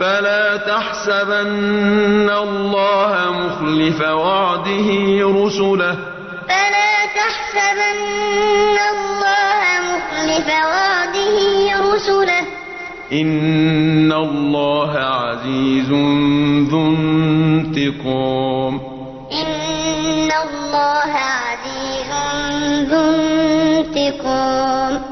فلا تحسبن الله مخلف وعده رسله. فلا تحسبن الله مخلف وعده رسله. إن الله عزيز ذو انتقام. إن الله عزيز ذو انتقام.